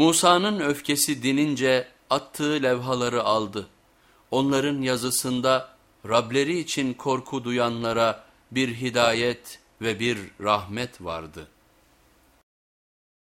Musa'nın öfkesi dinince attığı levhaları aldı. Onların yazısında Rableri için korku duyanlara bir hidayet ve bir rahmet vardı.''